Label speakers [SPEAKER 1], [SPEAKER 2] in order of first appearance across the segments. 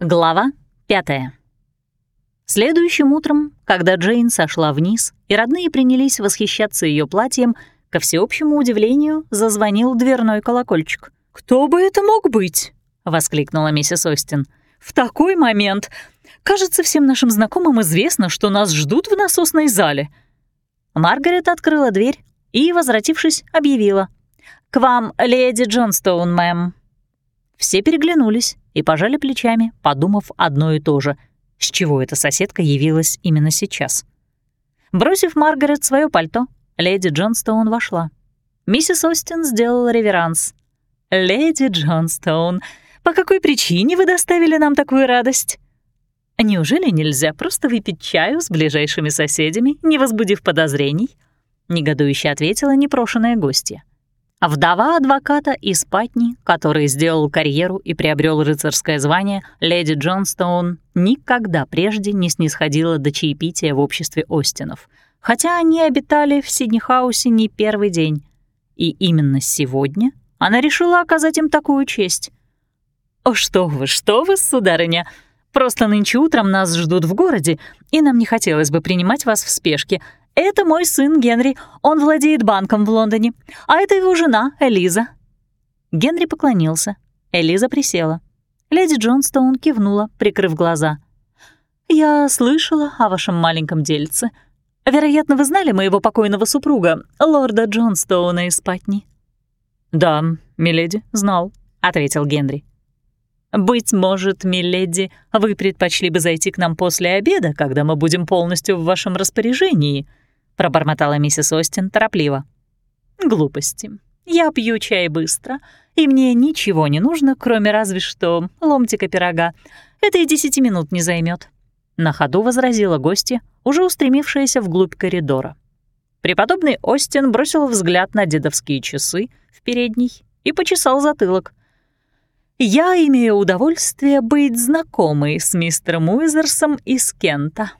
[SPEAKER 1] Глава пятая. Следующим утром, когда Джейн сошла вниз, и родные принялись восхищаться ее платьем, ко всеобщему удивлению зазвонил дверной колокольчик.
[SPEAKER 2] «Кто бы это мог быть?»
[SPEAKER 1] — воскликнула миссис Остин.
[SPEAKER 2] «В такой момент! Кажется, всем нашим знакомым известно, что нас ждут в насосной зале».
[SPEAKER 1] Маргарет открыла дверь и, возвратившись, объявила. «К вам леди Джонстоун, мэм». Все переглянулись и пожали плечами, подумав одно и то же, с чего эта соседка явилась именно сейчас. Бросив Маргарет свое пальто, леди Джонстоун вошла. Миссис Остин сделала реверанс. «Леди Джонстоун, по какой причине вы доставили нам такую радость?» «Неужели нельзя просто выпить чаю с ближайшими соседями, не возбудив подозрений?» — негодующе ответила непрошенная гостья. Вдова адвоката из Патни, который сделал карьеру и приобрел рыцарское звание, леди Джонстоун никогда прежде не снисходила до чаепития в обществе Остинов, хотя они обитали в Сиднихаусе не первый день. И именно сегодня она решила оказать им такую честь. «О, что вы, что вы, сударыня! Просто нынче утром нас ждут в городе, и нам не хотелось бы принимать вас в спешке», это мой сын Генри, он владеет банком в Лондоне, а это его жена Элиза». Генри поклонился. Элиза присела. Леди Джонстоун кивнула, прикрыв глаза. «Я слышала о вашем маленьком дельце. Вероятно, вы знали моего покойного супруга, лорда Джонстоуна из Патни?»
[SPEAKER 2] «Да, миледи, знал», — ответил Генри.
[SPEAKER 1] «Быть может, миледи, вы предпочли бы зайти к нам после обеда, когда мы будем полностью в вашем распоряжении», пробормотала миссис Остин торопливо. «Глупости. Я пью чай быстро, и мне ничего не нужно, кроме разве что ломтика пирога. Это и десяти минут не займет. На ходу возразила гостья, уже устремившаяся вглубь коридора. Преподобный Остин бросил взгляд на дедовские часы в передней и почесал затылок. «Я имею удовольствие быть знакомой с мистером Уизерсом из Кента», —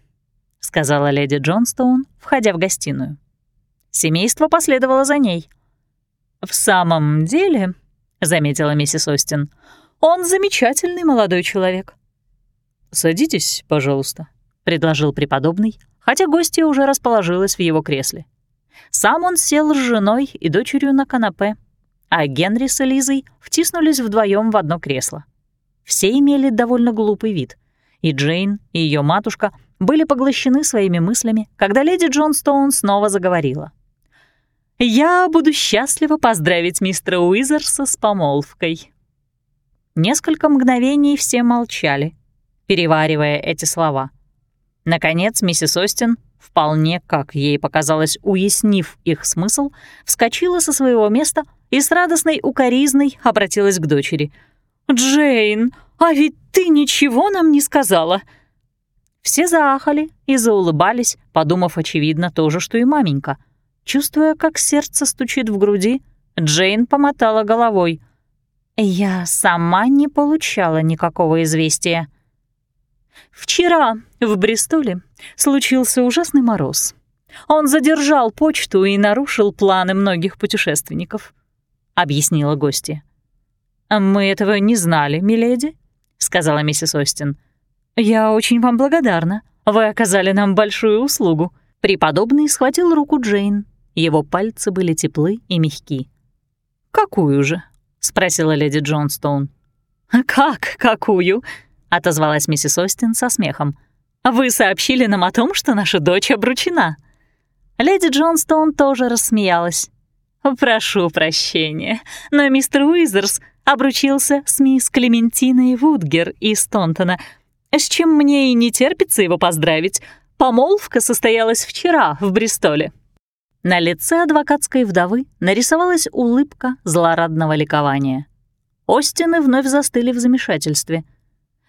[SPEAKER 1] сказала леди Джонстоун, входя в гостиную. Семейство последовало за ней. «В самом деле», — заметила миссис Остин, — «он замечательный молодой человек».
[SPEAKER 2] «Садитесь, пожалуйста», — предложил преподобный, хотя гостья уже расположилась в его кресле.
[SPEAKER 1] Сам он сел с женой и дочерью на канапе, а Генри с Элизой втиснулись вдвоем в одно кресло. Все имели довольно глупый вид, и Джейн, и ее матушка — были поглощены своими мыслями, когда леди Джонстоун снова заговорила. «Я буду счастлива поздравить мистера Уизерса с помолвкой». Несколько мгновений все молчали, переваривая эти слова. Наконец, миссис Остин, вполне, как ей показалось, уяснив их смысл, вскочила со своего места и с радостной укоризной обратилась к дочери. «Джейн, а ведь ты ничего нам не сказала!» Все заахали и заулыбались, подумав, очевидно, то же, что и маменька. Чувствуя, как сердце стучит в груди, Джейн помотала головой. «Я сама не получала никакого известия». «Вчера в Бристоле случился ужасный мороз. Он задержал почту и нарушил планы многих путешественников», — объяснила гостья. «Мы этого не знали, миледи», — сказала миссис Остин. «Я очень вам благодарна. Вы оказали нам большую услугу». Преподобный схватил руку Джейн. Его пальцы были теплы и мягки. «Какую же?» — спросила леди Джонстоун. «Как какую?» — отозвалась миссис Остин со смехом. «Вы сообщили нам о том, что наша дочь обручена». Леди Джонстоун тоже рассмеялась. «Прошу прощения, но мистер Уизерс обручился с мисс Клементиной Вудгер из Тонтона, с чем мне и не терпится его поздравить. Помолвка состоялась вчера в Бристоле». На лице адвокатской вдовы нарисовалась улыбка злорадного ликования. Остины вновь застыли в замешательстве.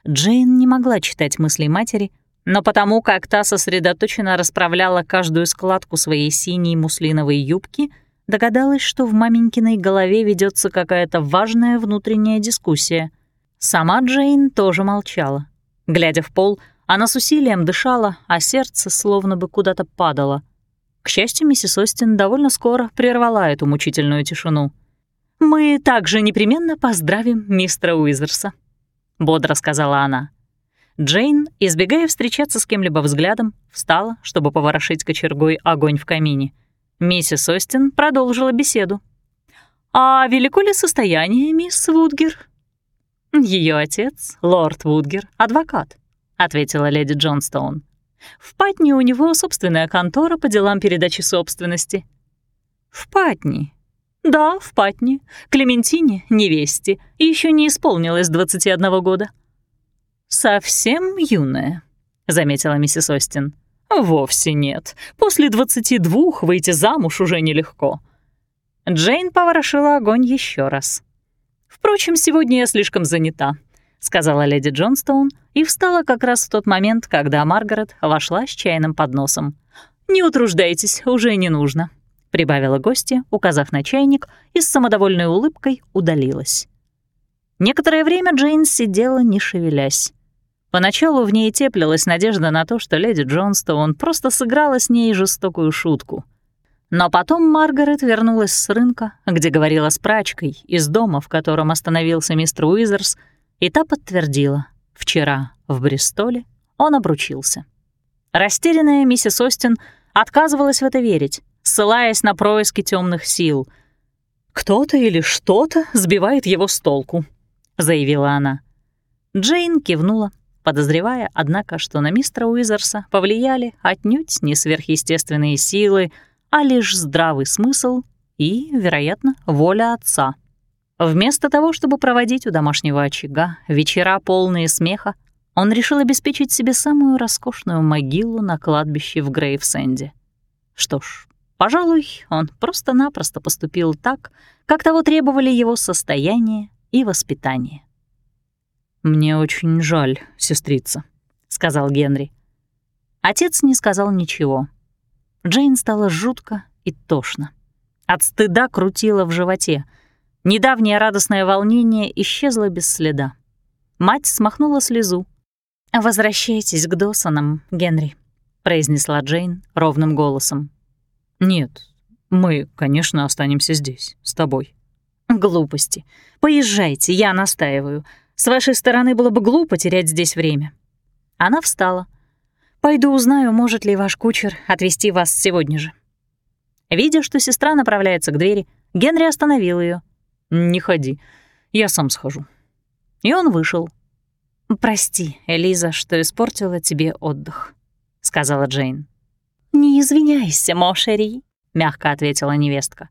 [SPEAKER 1] Джейн не могла читать мысли матери, но потому как та сосредоточенно расправляла каждую складку своей синей муслиновой юбки, догадалась, что в маменькиной голове ведется какая-то важная внутренняя дискуссия. Сама Джейн тоже молчала. Глядя в пол, она с усилием дышала, а сердце словно бы куда-то падало. К счастью, миссис Остин довольно скоро прервала эту мучительную тишину. «Мы также непременно поздравим мистера Уизерса», — бодро сказала она. Джейн, избегая встречаться с кем-либо взглядом, встала, чтобы поворошить кочергой огонь в камине. Миссис Остин продолжила беседу. «А велико ли состояние, мисс Вудгер?» Ее отец, лорд Вудгер, адвокат», — ответила леди Джонстоун. «В Патне у него собственная контора по делам передачи собственности». «В Патне?» «Да, в Патне. Клементине, невесте, еще не исполнилось 21 года». «Совсем юная», — заметила миссис Остин. «Вовсе нет. После 22 выйти замуж уже нелегко». Джейн поворошила огонь еще раз. «Впрочем, сегодня я слишком занята», — сказала леди Джонстоун и встала как раз в тот момент, когда Маргарет вошла с чайным подносом. «Не утруждайтесь, уже не нужно», — прибавила гостья, указав на чайник, и с самодовольной улыбкой удалилась. Некоторое время Джейн сидела, не шевелясь. Поначалу в ней теплилась надежда на то, что леди Джонстоун просто сыграла с ней жестокую шутку. Но потом Маргарет вернулась с рынка, где говорила с прачкой, из дома, в котором остановился мистер Уизерс, и та подтвердила, вчера в Бристоле он обручился. Растерянная миссис Остин отказывалась в это верить, ссылаясь на происки темных сил. «Кто-то или что-то сбивает его с толку», — заявила она. Джейн кивнула, подозревая, однако, что на мистера Уизерса повлияли отнюдь не сверхъестественные силы, а лишь здравый смысл и, вероятно, воля отца. Вместо того, чтобы проводить у домашнего очага вечера полные смеха, он решил обеспечить себе самую роскошную могилу на кладбище в Грейвсенде. Что ж, пожалуй, он просто-напросто поступил так, как того требовали его состояние и воспитание. «Мне очень жаль, сестрица», — сказал Генри. Отец не сказал ничего. Джейн стало жутко и тошно. От стыда крутило в животе. Недавнее радостное волнение исчезло без следа. Мать смахнула слезу. «Возвращайтесь к Досонам, Генри», — произнесла Джейн ровным голосом. «Нет, мы, конечно, останемся здесь, с тобой». «Глупости. Поезжайте, я настаиваю. С вашей стороны было бы глупо терять здесь время». Она встала. «Пойду узнаю, может ли ваш кучер отвезти вас сегодня же». Видя, что сестра направляется к двери, Генри остановил ее. «Не ходи, я сам схожу». И он вышел. «Прости, Элиза, что испортила тебе отдых», — сказала Джейн. «Не извиняйся, Мошери», — мягко ответила невестка.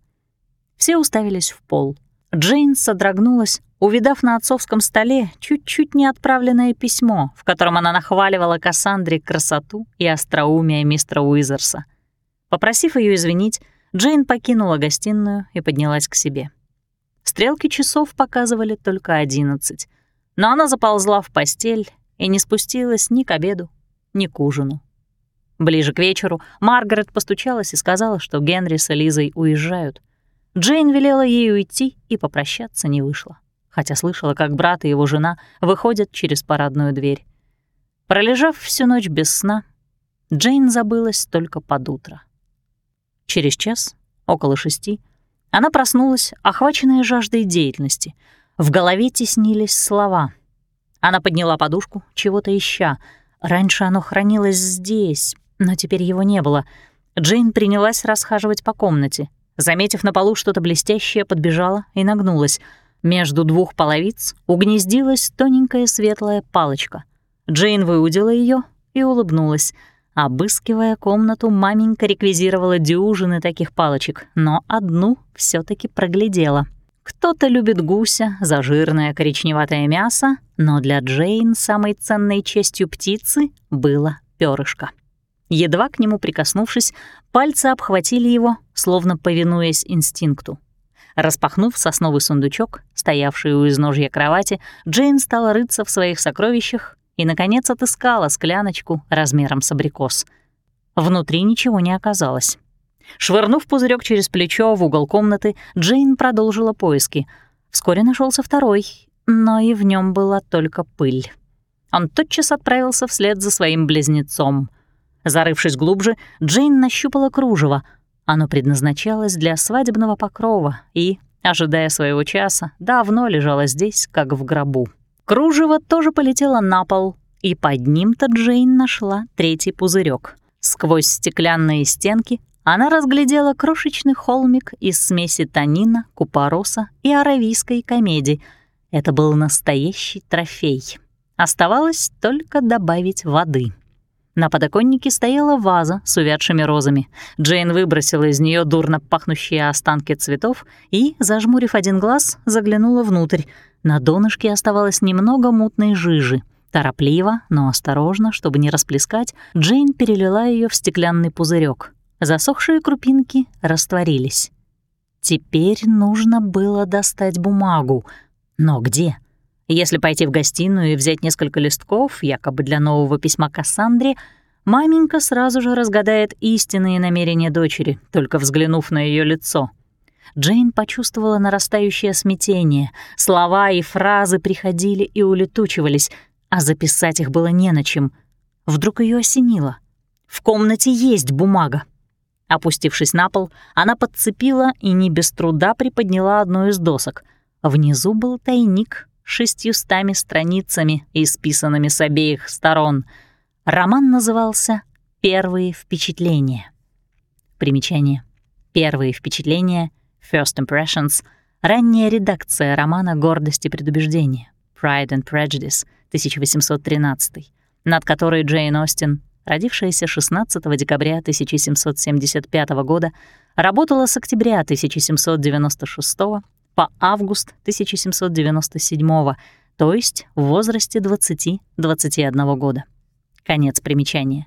[SPEAKER 1] Все уставились в пол. Джейн содрогнулась, увидав на отцовском столе чуть-чуть не отправленное письмо, в котором она нахваливала Кассандре красоту и остроумие мистера Уизерса. Попросив ее извинить, Джейн покинула гостиную и поднялась к себе. Стрелки часов показывали только одиннадцать, но она заползла в постель и не спустилась ни к обеду, ни к ужину. Ближе к вечеру Маргарет постучалась и сказала, что Генри с Элизой уезжают. Джейн велела ей уйти и попрощаться не вышла хотя слышала, как брат и его жена выходят через парадную дверь. Пролежав всю ночь без сна, Джейн забылась только под утро. Через час, около шести, она проснулась, охваченная жаждой деятельности. В голове теснились слова. Она подняла подушку, чего-то ища. Раньше оно хранилось здесь, но теперь его не было. Джейн принялась расхаживать по комнате. Заметив на полу что-то блестящее, подбежала и нагнулась — между двух половиц угнездилась тоненькая светлая палочка. Джейн выудила ее и улыбнулась. Обыскивая комнату, маменька реквизировала дюжины таких палочек, но одну все таки проглядела. Кто-то любит гуся за жирное коричневатое мясо, но для Джейн самой ценной частью птицы было перышко. Едва к нему прикоснувшись, пальцы обхватили его, словно повинуясь инстинкту. Распахнув сосновый сундучок, стоявший у изножья кровати, Джейн стала рыться в своих сокровищах и, наконец, отыскала скляночку размером с абрикос. Внутри ничего не оказалось. Швырнув пузырек через плечо в угол комнаты, Джейн продолжила поиски. Вскоре нашелся второй, но и в нем была только пыль. Он тотчас отправился вслед за своим близнецом. Зарывшись глубже, Джейн нащупала кружево — оно предназначалось для свадебного покрова и, ожидая своего часа, давно лежало здесь, как в гробу. Кружево тоже полетело на пол, И под ним-то Джейн нашла третий пузырек. Сквозь стеклянные стенки она разглядела крошечный холмик из смеси танина, купороса и аравийской комедии. Это был настоящий трофей. Оставалось только добавить воды. На подоконнике стояла ваза с увядшими розами. Джейн выбросила из нее дурно пахнущие останки цветов и, зажмурив один глаз, заглянула внутрь. На донышке оставалось немного мутной жижи. Торопливо, но осторожно, чтобы не расплескать, Джейн перелила ее в стеклянный пузырек. Засохшие крупинки растворились. Теперь нужно было достать бумагу. Но где? Если пойти в гостиную и взять несколько листков, якобы для нового письма Кассандре, маменька сразу же разгадает истинные намерения дочери, только взглянув на ее лицо. Джейн почувствовала нарастающее смятение. Слова и фразы приходили и улетучивались, а записать их было не на чем. Вдруг ее осенило. В комнате есть бумага. Опустившись на пол, она подцепила и не без труда приподняла одну из досок. Внизу был тайник шестьюстами страницами, исписанными с обеих сторон. Роман назывался «Первые впечатления». Примечание. «Первые впечатления» — First Impressions — ранняя редакция романа «Гордость и предубеждение» Pride and Prejudice 1813, над которой Джейн Остин родившаяся 16 декабря 1775 года, работала с октября 1796 по август 1797, то есть в возрасте 20-21 года. Конец примечания.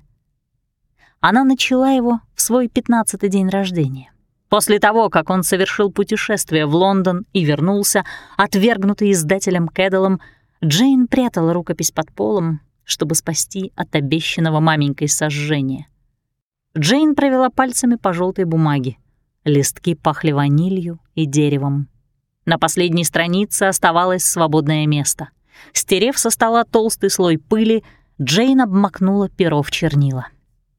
[SPEAKER 1] Она начала его в свой 15-й день рождения. После того, как он совершил путешествие в Лондон и вернулся, отвергнутый издателем Кэддалом, Джейн прятала рукопись под полом, чтобы спасти от обещанного маменькой сожжения. Джейн провела пальцами по желтой бумаге. Листки пахли ванилью и деревом. На последней странице оставалось свободное место. Стерев со стола толстый слой пыли, Джейн обмакнула перо в чернила.